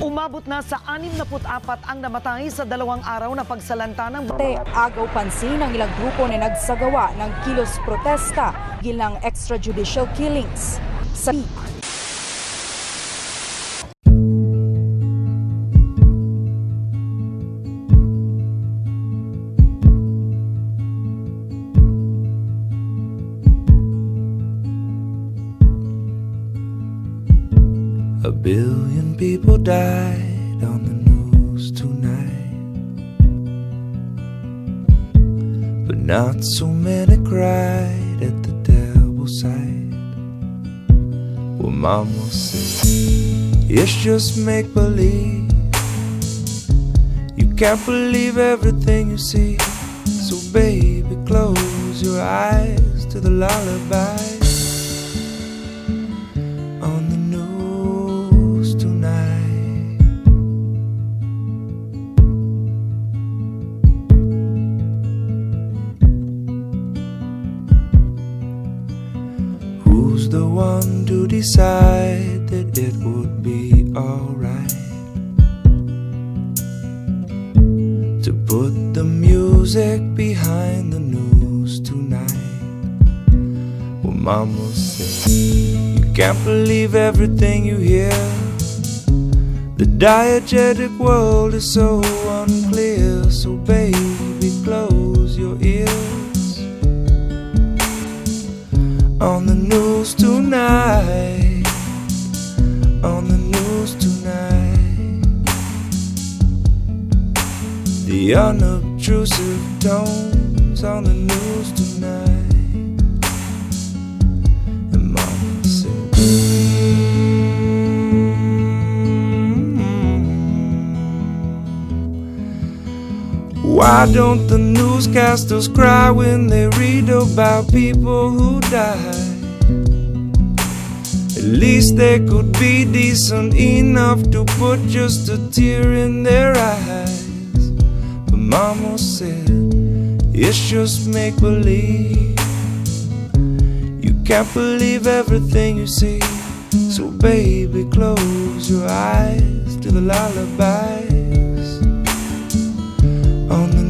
Umabot na sa 64 ang namatay sa dalawang araw na pagsalanta ng Te, agaw pansin ng ilang grupo na nagsagawa ng kilos protesta gilang extrajudicial killings. Sa billion people died on the news tonight. But not so many cried at the devil's side. Well, Mama said, It's just make believe. You can't believe everything you see. So, baby, close your eyes to the lullaby The one to decide that it would be alright to put the music behind the news tonight? Well, Mama said, You can't believe everything you hear. The diegetic world is so unclear. So, baby, news tonight. On the news tonight. The unobtrusive tones on the news tonight. And Mama said, mm-hmm. Why don't the newscasters cry when they read about people who die? At least they could be decent enough to put just a tear in their eyes. But Mama said, It's just make believe. You can't believe everything you see. So, baby, close your eyes to the lullabies on the